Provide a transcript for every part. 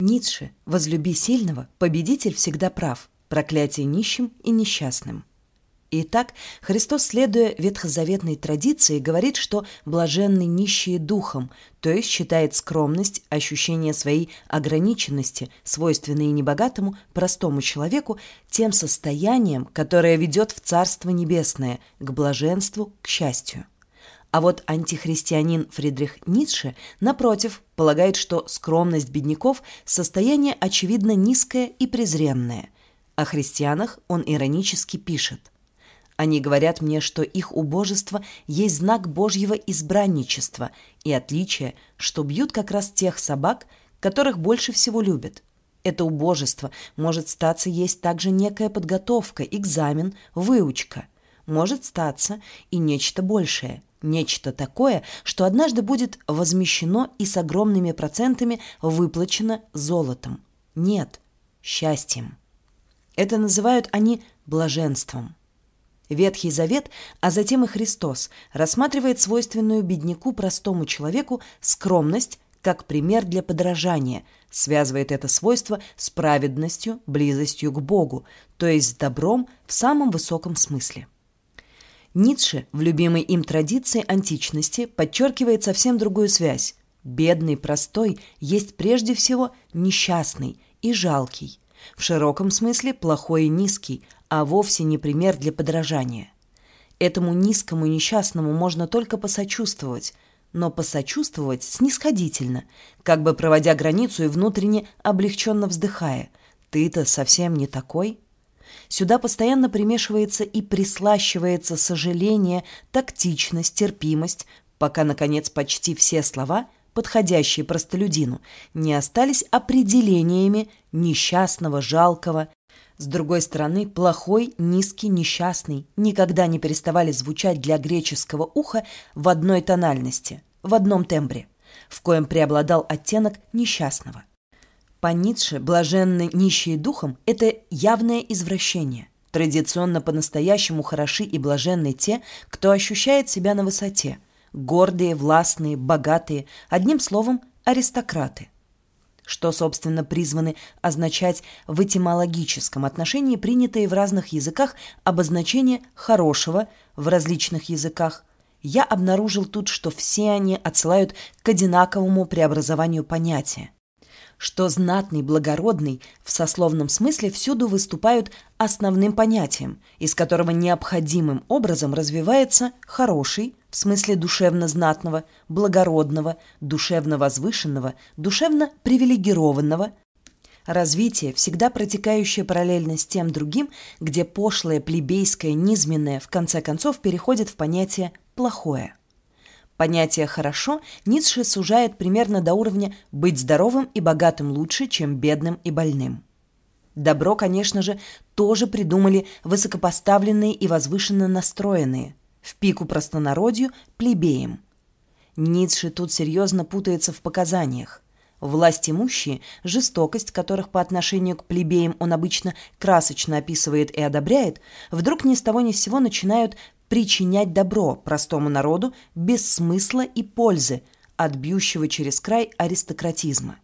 Ницше «Возлюби сильного, победитель всегда прав, проклятие нищим и несчастным». Итак, Христос, следуя ветхозаветной традиции, говорит, что блаженны нищие духом, то есть считает скромность, ощущение своей ограниченности, свойственные небогатому, простому человеку, тем состоянием, которое ведет в Царство Небесное, к блаженству, к счастью. А вот антихристианин Фридрих Ницше, напротив, полагает, что скромность бедняков – состояние очевидно низкое и презренное. О христианах он иронически пишет. Они говорят мне, что их убожество есть знак Божьего избранничества и отличие, что бьют как раз тех собак, которых больше всего любят. Это убожество может статься есть также некая подготовка, экзамен, выучка. Может статься и нечто большее – Нечто такое, что однажды будет возмещено и с огромными процентами выплачено золотом. Нет, счастьем. Это называют они блаженством. Ветхий Завет, а затем и Христос, рассматривает свойственную бедняку простому человеку скромность как пример для подражания, связывает это свойство с праведностью, близостью к Богу, то есть с добром в самом высоком смысле. Ницше в любимой им традиции античности подчеркивает совсем другую связь. Бедный, простой есть прежде всего несчастный и жалкий. В широком смысле плохой и низкий, а вовсе не пример для подражания. Этому низкому и несчастному можно только посочувствовать, но посочувствовать снисходительно, как бы проводя границу и внутренне облегченно вздыхая. «Ты-то совсем не такой?» Сюда постоянно примешивается и прислащивается сожаление, тактичность, терпимость, пока, наконец, почти все слова, подходящие простолюдину, не остались определениями несчастного, жалкого. С другой стороны, плохой, низкий, несчастный никогда не переставали звучать для греческого уха в одной тональности, в одном тембре, в коем преобладал оттенок несчастного. По Ницше блаженны нищие духом – это явное извращение. Традиционно по-настоящему хороши и блаженны те, кто ощущает себя на высоте. Гордые, властные, богатые, одним словом, аристократы. Что, собственно, призваны означать в этимологическом отношении принятые в разных языках обозначения «хорошего» в различных языках, я обнаружил тут, что все они отсылают к одинаковому преобразованию понятия что знатный, благородный в сословном смысле всюду выступают основным понятием, из которого необходимым образом развивается хороший, в смысле душевно знатного, благородного, душевно возвышенного, душевно привилегированного, развитие, всегда протекающее параллельно с тем другим, где пошлое, плебейское, низменное в конце концов переходит в понятие «плохое». Понятие «хорошо» Ницше сужает примерно до уровня «быть здоровым и богатым лучше, чем бедным и больным». Добро, конечно же, тоже придумали высокопоставленные и возвышенно настроенные, в пику простонародью плебеям. Ницше тут серьезно путается в показаниях. Власть имущие, жестокость которых по отношению к плебеям он обычно красочно описывает и одобряет, вдруг ни с того ни с сего начинают причинять добро простому народу без смысла и пользы от бьющего через край аристократизма.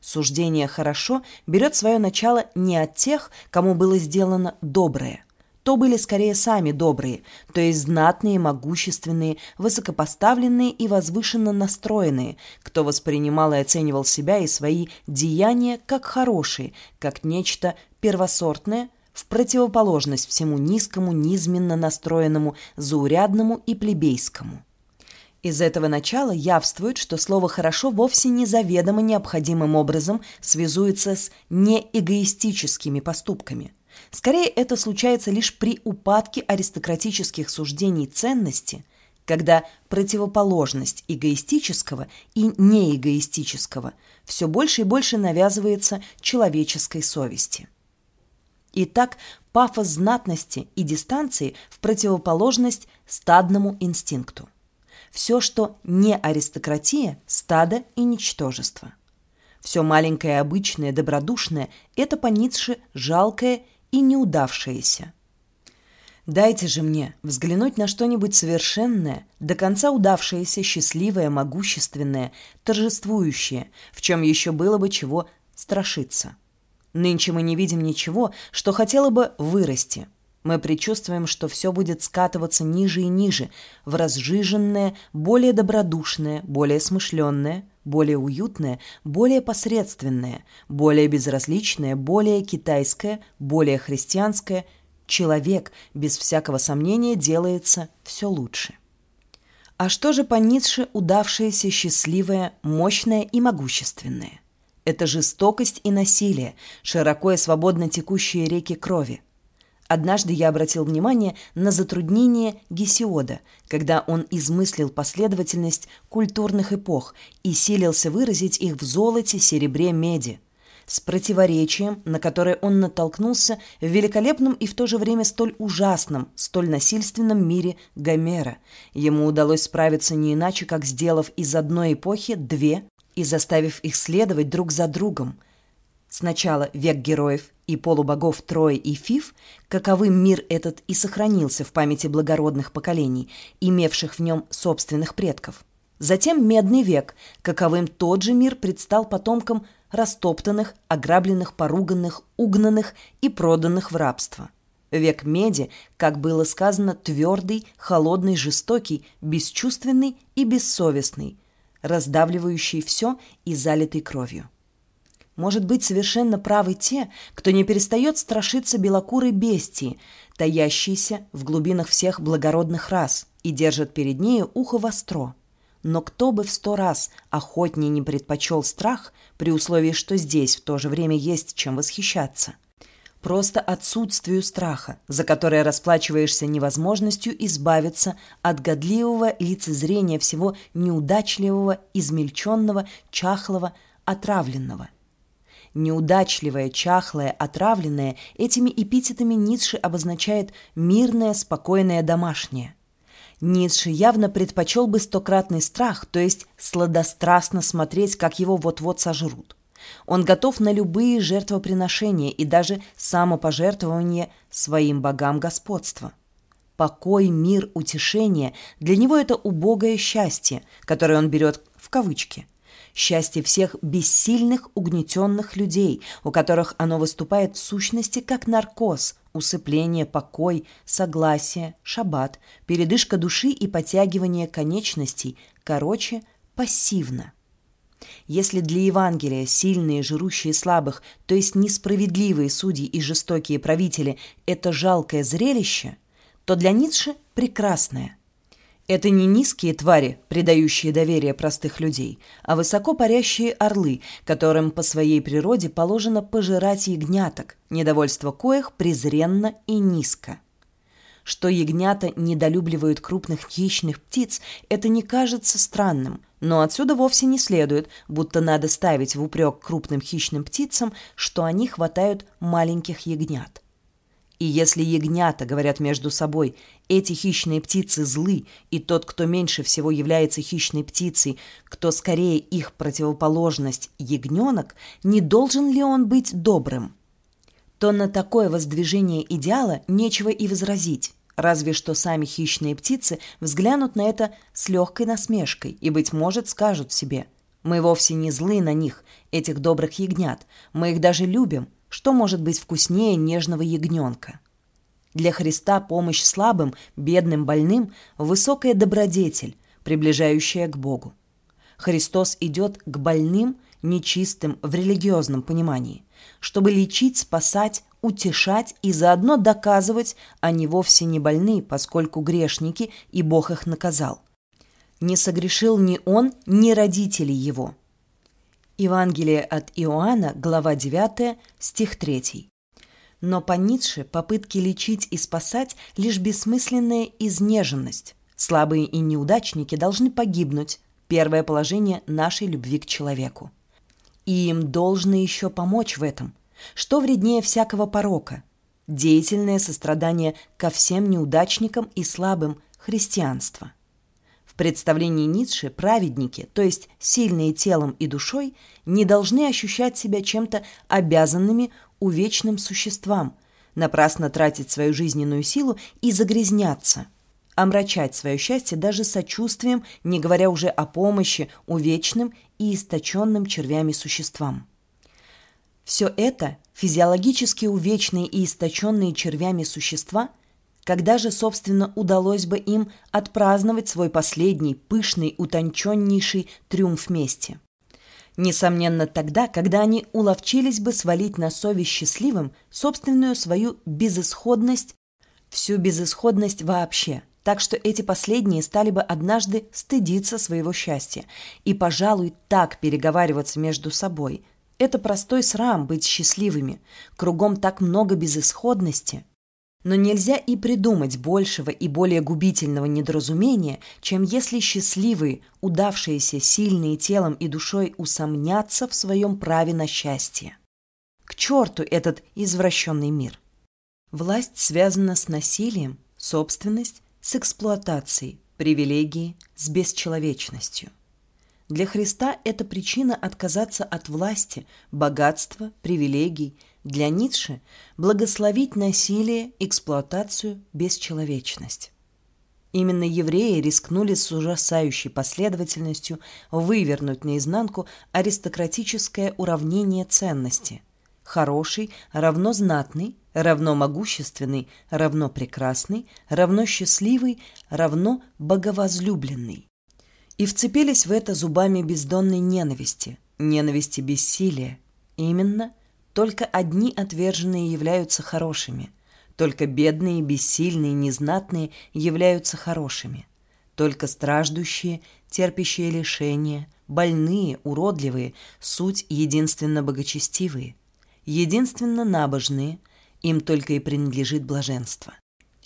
Суждение «хорошо» берет свое начало не от тех, кому было сделано доброе. То были скорее сами добрые, то есть знатные, могущественные, высокопоставленные и возвышенно настроенные, кто воспринимал и оценивал себя и свои деяния как хорошие, как нечто первосортное, в противоположность всему низкому, низменно настроенному, заурядному и плебейскому. Из этого начала явствует, что слово «хорошо» вовсе не заведомо необходимым образом связуется с неэгоистическими поступками. Скорее, это случается лишь при упадке аристократических суждений ценности, когда противоположность эгоистического и неэгоистического все больше и больше навязывается человеческой совести. Итак, пафос знатности и дистанции в противоположность стадному инстинкту. Все, что не аристократия, стадо и ничтожество. Все маленькое, обычное, добродушное – это по Ницше жалкое и неудавшееся. Дайте же мне взглянуть на что-нибудь совершенное, до конца удавшееся, счастливое, могущественное, торжествующее, в чем еще было бы чего страшиться. Нынче мы не видим ничего, что хотело бы вырасти. Мы предчувствуем, что все будет скатываться ниже и ниже, в разжиженное, более добродушное, более смышленное, более уютное, более посредственное, более безразличное, более китайское, более христианское. Человек, без всякого сомнения, делается все лучше. А что же по Ницше удавшееся, счастливое, мощное и могущественное? Это жестокость и насилие, широко и свободно текущие реки крови. Однажды я обратил внимание на затруднение Гесиода, когда он измыслил последовательность культурных эпох и силился выразить их в золоте, серебре, меди с противоречием, на которое он натолкнулся в великолепном и в то же время столь ужасном, столь насильственном мире Гомера. Ему удалось справиться не иначе, как сделав из одной эпохи две и заставив их следовать друг за другом. Сначала век героев и полубогов Трой и Фиф, каковым мир этот и сохранился в памяти благородных поколений, имевших в нем собственных предков. Затем Медный век, каковым тот же мир предстал потомкам растоптанных, ограбленных, поруганных, угнанных и проданных в рабство. Век меди, как было сказано, твердый, холодный, жестокий, бесчувственный и бессовестный, раздавливающий все и залитый кровью. Может быть, совершенно правы те, кто не перестает страшиться белокурой бестии, таящейся в глубинах всех благородных рас, и держит перед нею ухо востро. Но кто бы в сто раз охотнее не предпочел страх, при условии, что здесь в то же время есть чем восхищаться? Просто отсутствию страха, за которое расплачиваешься невозможностью избавиться от годливого лицезрения всего неудачливого, измельченного, чахлого, отравленного. Неудачливое, чахлое, отравленное этими эпитетами Ницше обозначает мирное, спокойное, домашнее – Ницше явно предпочел бы стократный страх, то есть сладострастно смотреть, как его вот-вот сожрут. Он готов на любые жертвоприношения и даже самопожертвование своим богам господства. Покой, мир, утешение – для него это убогое счастье, которое он берет в кавычки – счастье всех бессильных, угнетенных людей, у которых оно выступает в сущности как наркоз, усыпление, покой, согласие, шаббат, передышка души и подтягивание конечностей, короче, пассивно. Если для Евангелия сильные, жирущие слабых, то есть несправедливые судьи и жестокие правители – это жалкое зрелище, то для Ницше – прекрасное – это не низкие твари, предающие доверие простых людей, а высоко парящие орлы, которым по своей природе положено пожирать ягняток, недовольство коих презренно и низко. Что ягнята недолюбливают крупных хищных птиц, это не кажется странным, но отсюда вовсе не следует, будто надо ставить в упрек крупным хищным птицам, что они хватают маленьких ягнят. И если ягнята говорят между собой, эти хищные птицы злы, и тот, кто меньше всего является хищной птицей, кто скорее их противоположность ягненок, не должен ли он быть добрым? То на такое воздвижение идеала нечего и возразить. Разве что сами хищные птицы взглянут на это с легкой насмешкой и, быть может, скажут себе «Мы вовсе не злы на них, этих добрых ягнят, мы их даже любим, что может быть вкуснее нежного ягненка? Для Христа помощь слабым, бедным, больным – высокая добродетель, приближающая к Богу. Христос идет к больным, нечистым в религиозном понимании, чтобы лечить, спасать, утешать и заодно доказывать, они вовсе не больны, поскольку грешники, и Бог их наказал. Не согрешил ни он, ни родители его – Евангелие от Иоанна, глава 9, стих 3. Но по Ницше попытки лечить и спасать – лишь бессмысленная изнеженность. Слабые и неудачники должны погибнуть. Первое положение нашей любви к человеку. И им должны еще помочь в этом. Что вреднее всякого порока? Деятельное сострадание ко всем неудачникам и слабым – христианство. В представлении Ницше праведники, то есть сильные телом и душой, не должны ощущать себя чем-то обязанными увечным существам, напрасно тратить свою жизненную силу и загрязняться, омрачать свое счастье даже сочувствием, не говоря уже о помощи увечным и источенным червями существам. Все это физиологически увечные и источенные червями существа, когда же, собственно, удалось бы им отпраздновать свой последний, пышный, утонченнейший триумф мести? Несомненно, тогда, когда они уловчились бы свалить на совесть счастливым собственную свою безысходность, всю безысходность вообще – так что эти последние стали бы однажды стыдиться своего счастья и, пожалуй, так переговариваться между собой. Это простой срам быть счастливыми, кругом так много безысходности. Но нельзя и придумать большего и более губительного недоразумения, чем если счастливые, удавшиеся, сильные телом и душой усомнятся в своем праве на счастье. К черту этот извращенный мир! Власть связана с насилием, собственность с эксплуатацией, привилегией, с бесчеловечностью. Для Христа это причина отказаться от власти, богатства, привилегий. Для Ницше – благословить насилие, эксплуатацию, бесчеловечность. Именно евреи рискнули с ужасающей последовательностью вывернуть наизнанку аристократическое уравнение ценности. Хороший равно знатный, равно могущественный, равно прекрасный, равно счастливый, равно боговозлюбленный. И вцепились в это зубами бездонной ненависти, ненависти бессилия. Именно только одни отверженные являются хорошими, только бедные, бессильные, незнатные являются хорошими, только страждущие, терпящие лишения, больные, уродливые, суть единственно богочестивые, единственно набожные – им только и принадлежит блаженство.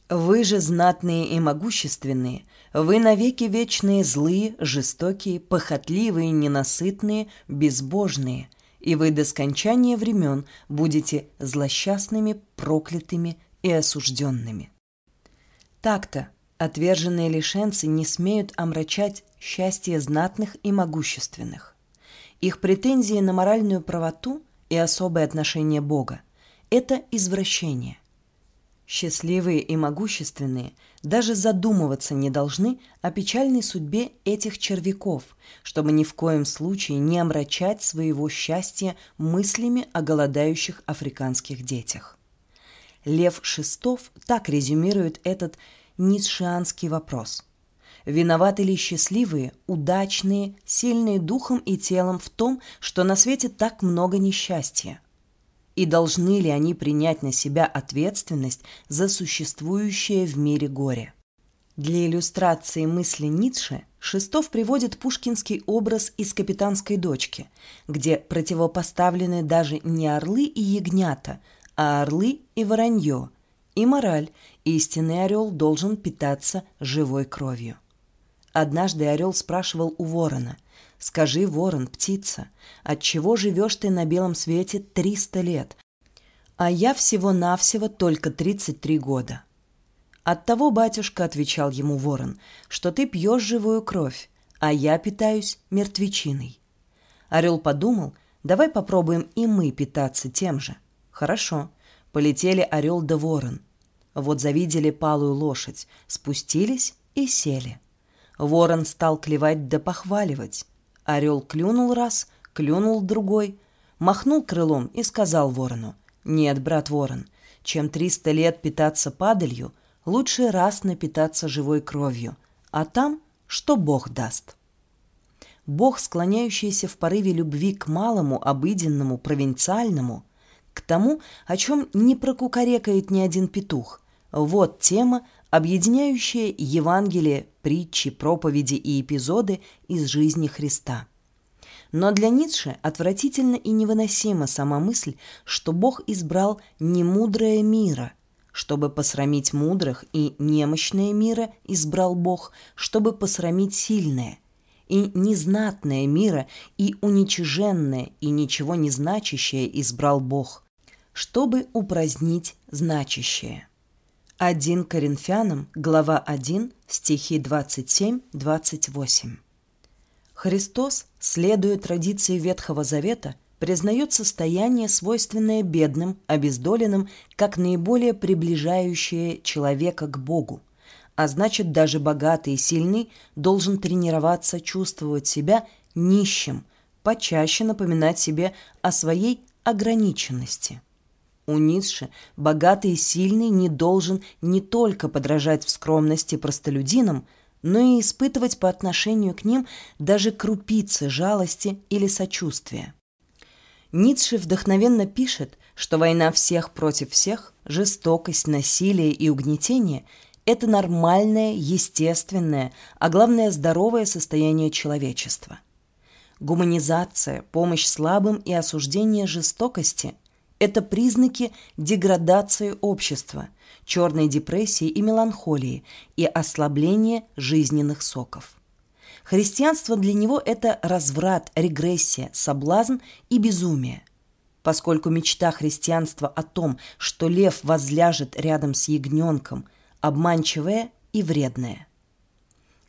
Вы же знатные и могущественные, вы навеки вечные, злые, жестокие, похотливые, ненасытные, безбожные, и вы до скончания времен будете злосчастными, проклятыми и осужденными. Так-то отверженные лишенцы не смеют омрачать счастье знатных и могущественных. Их претензии на моральную правоту и особое отношение Бога это извращение. Счастливые и могущественные даже задумываться не должны о печальной судьбе этих червяков, чтобы ни в коем случае не омрачать своего счастья мыслями о голодающих африканских детях. Лев Шестов так резюмирует этот ницшеанский вопрос. Виноваты ли счастливые, удачные, сильные духом и телом в том, что на свете так много несчастья – и должны ли они принять на себя ответственность за существующее в мире горе. Для иллюстрации мысли Ницше Шестов приводит пушкинский образ из «Капитанской дочки», где противопоставлены даже не орлы и ягнята, а орлы и воронье. И мораль – истинный орел должен питаться живой кровью. Однажды орел спрашивал у ворона – Скажи, ворон, птица, от чего живешь ты на белом свете триста лет, а я всего-навсего только тридцать три года? От того, батюшка, отвечал ему ворон, что ты пьешь живую кровь, а я питаюсь мертвечиной. Орел подумал, давай попробуем и мы питаться тем же. Хорошо. Полетели орел да ворон. Вот завидели палую лошадь, спустились и сели. Ворон стал клевать да похваливать. Орел клюнул раз, клюнул другой, махнул крылом и сказал ворону, «Нет, брат ворон, чем триста лет питаться падалью, лучше раз напитаться живой кровью, а там что Бог даст». Бог, склоняющийся в порыве любви к малому, обыденному, провинциальному, к тому, о чем не прокукарекает ни один петух. Вот тема, объединяющая Евангелие, притчи, проповеди и эпизоды из жизни Христа. Но для Ницше отвратительно и невыносима сама мысль, что Бог избрал немудрое мира. Чтобы посрамить мудрых и немощное мира избрал Бог, чтобы посрамить сильное. И незнатное мира, и уничиженное, и ничего не значащее избрал Бог, чтобы упразднить значащее. 1 Коринфянам, глава 1, стихи 27-28. Христос, следуя традиции Ветхого Завета, признает состояние, свойственное бедным, обездоленным, как наиболее приближающее человека к Богу. А значит, даже богатый и сильный должен тренироваться чувствовать себя нищим, почаще напоминать себе о своей ограниченности. У Ницше богатый и сильный не должен не только подражать в скромности простолюдинам, но и испытывать по отношению к ним даже крупицы жалости или сочувствия. Ницше вдохновенно пишет, что война всех против всех, жестокость, насилие и угнетение – это нормальное, естественное, а главное – здоровое состояние человечества. Гуманизация, помощь слабым и осуждение жестокости – это признаки деградации общества, черной депрессии и меланхолии и ослабления жизненных соков. Христианство для него – это разврат, регрессия, соблазн и безумие. Поскольку мечта христианства о том, что лев возляжет рядом с ягненком, обманчивая и вредная.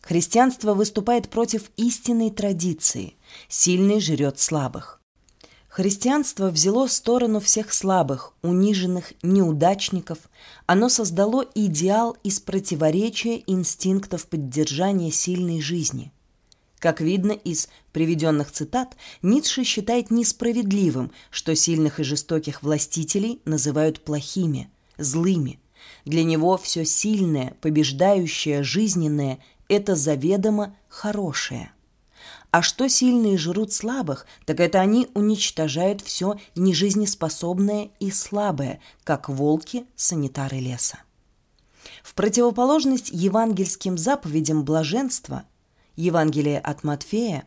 Христианство выступает против истинной традиции «сильный жрет слабых». Христианство взяло сторону всех слабых, униженных, неудачников. Оно создало идеал из противоречия инстинктов поддержания сильной жизни – как видно из приведенных цитат, Ницше считает несправедливым, что сильных и жестоких властителей называют плохими, злыми. Для него все сильное, побеждающее, жизненное – это заведомо хорошее. А что сильные жрут слабых, так это они уничтожают все нежизнеспособное и слабое, как волки, санитары леса. В противоположность евангельским заповедям блаженства – Евангелие от Матфея,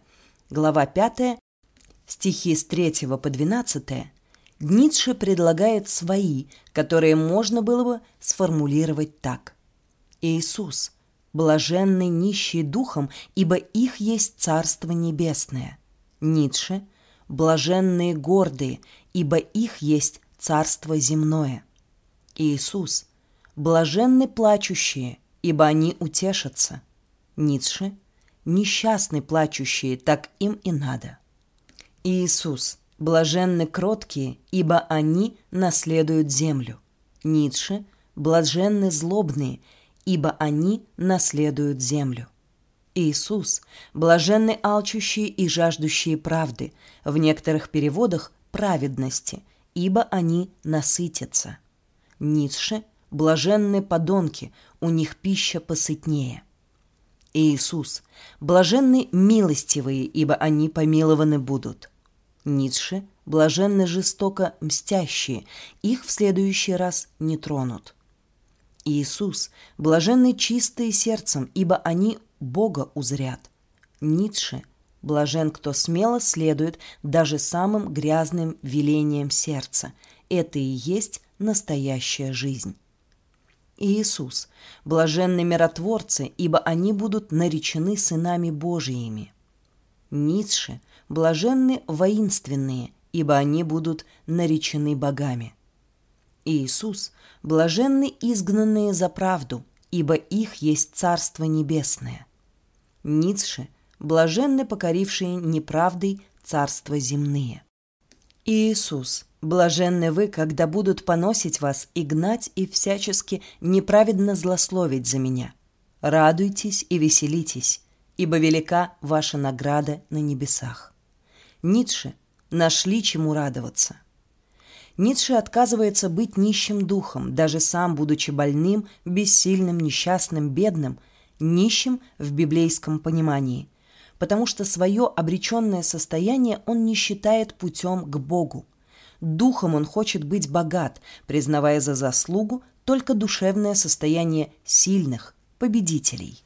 глава 5, стихи с 3 по 12, Ницше предлагает свои, которые можно было бы сформулировать так. Иисус, блаженный нищий духом, ибо их есть Царство Небесное. Ницше, блаженные гордые, ибо их есть Царство Земное. Иисус, блаженны плачущие, ибо они утешатся. Ницше, несчастны плачущие, так им и надо. Иисус, блаженны кроткие, ибо они наследуют землю. Ницше, блаженны злобные, ибо они наследуют землю. Иисус, блаженны алчущие и жаждущие правды, в некоторых переводах – праведности, ибо они насытятся. Ницше, блаженны подонки, у них пища посытнее – Иисус, блаженны милостивые, ибо они помилованы будут. Ницше, блаженны жестоко мстящие, их в следующий раз не тронут. Иисус, блаженны чистые сердцем, ибо они Бога узрят. Ницше, блажен, кто смело следует даже самым грязным велением сердца. Это и есть настоящая жизнь. Иисус, блаженны миротворцы, ибо они будут наречены сынами Божиими. Ницше, блаженны воинственные, ибо они будут наречены богами. Иисус, блаженны изгнанные за правду, ибо их есть Царство Небесное. Ницше, блаженны покорившие неправдой царства земные. Иисус – Блаженны вы, когда будут поносить вас и гнать и всячески неправедно злословить за меня. Радуйтесь и веселитесь, ибо велика ваша награда на небесах. Ницше нашли чему радоваться. Ницше отказывается быть нищим духом, даже сам, будучи больным, бессильным, несчастным, бедным, нищим в библейском понимании, потому что свое обреченное состояние он не считает путем к Богу – Духом он хочет быть богат, признавая за заслугу только душевное состояние сильных, победителей.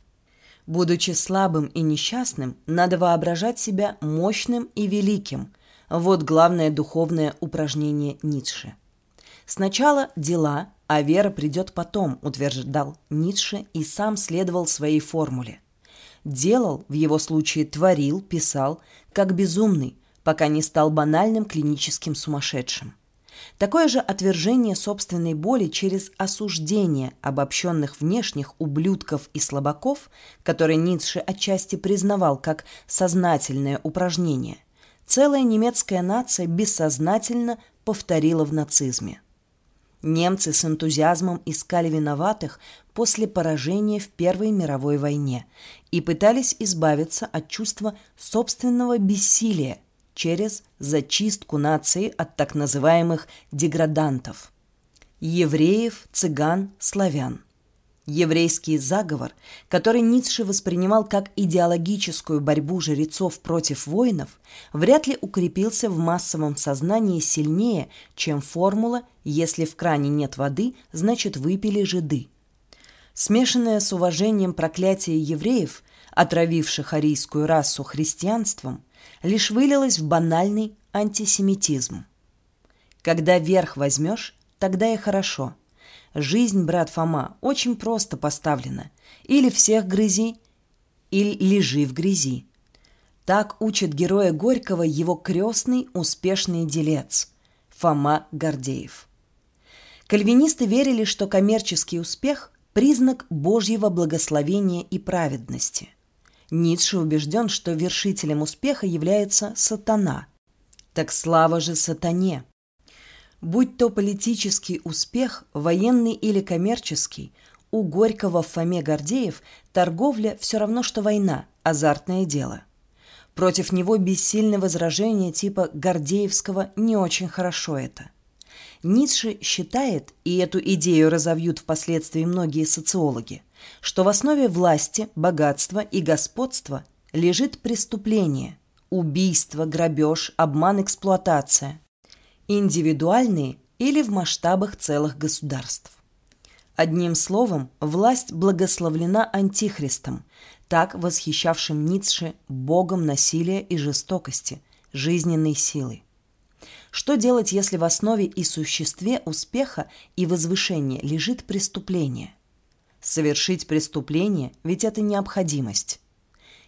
Будучи слабым и несчастным, надо воображать себя мощным и великим. Вот главное духовное упражнение Ницше. Сначала дела, а вера придет потом, утверждал Ницше и сам следовал своей формуле. Делал, в его случае творил, писал, как безумный, пока не стал банальным клиническим сумасшедшим. Такое же отвержение собственной боли через осуждение обобщенных внешних ублюдков и слабаков, которые Ницше отчасти признавал как сознательное упражнение, целая немецкая нация бессознательно повторила в нацизме. Немцы с энтузиазмом искали виноватых после поражения в Первой мировой войне и пытались избавиться от чувства собственного бессилия через зачистку нации от так называемых деградантов – евреев, цыган, славян. Еврейский заговор, который Ницше воспринимал как идеологическую борьбу жрецов против воинов, вряд ли укрепился в массовом сознании сильнее, чем формула «если в кране нет воды, значит выпили жиды». Смешанное с уважением проклятие евреев, отравивших арийскую расу христианством, лишь вылилось в банальный антисемитизм. Когда верх возьмешь, тогда и хорошо – Жизнь, брат Фома, очень просто поставлена. Или всех грызи, или лежи в грязи. Так учит героя Горького его крестный успешный делец Фома Гордеев. Кальвинисты верили, что коммерческий успех – признак Божьего благословения и праведности. Ницше убежден, что вершителем успеха является сатана. Так слава же сатане! Будь то политический успех, военный или коммерческий, у Горького в Фоме Гордеев торговля все равно, что война, азартное дело. Против него бессильное возражение типа Гордеевского «не очень хорошо это». Ницше считает, и эту идею разовьют впоследствии многие социологи, что в основе власти, богатства и господства лежит преступление – убийство, грабеж, обман, эксплуатация – индивидуальные или в масштабах целых государств. Одним словом, власть благословлена антихристом, так восхищавшим Ницше богом насилия и жестокости, жизненной силы. Что делать, если в основе и существе успеха и возвышения лежит преступление? Совершить преступление, ведь это необходимость.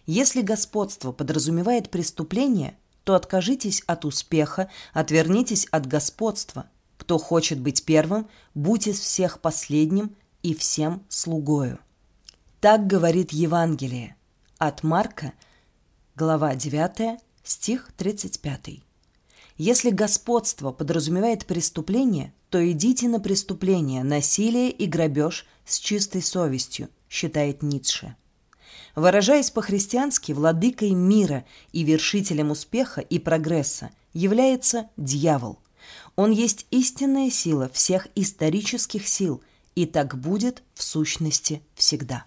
Если господство подразумевает преступление – то откажитесь от успеха, отвернитесь от господства. Кто хочет быть первым, будь из всех последним и всем слугою. Так говорит Евангелие. От Марка, глава 9, стих 35. Если господство подразумевает преступление, то идите на преступление, насилие и грабеж с чистой совестью, считает Ницше. Выражаясь по-христиански, владыкой мира и вершителем успеха и прогресса является дьявол. Он есть истинная сила всех исторических сил, и так будет в сущности всегда.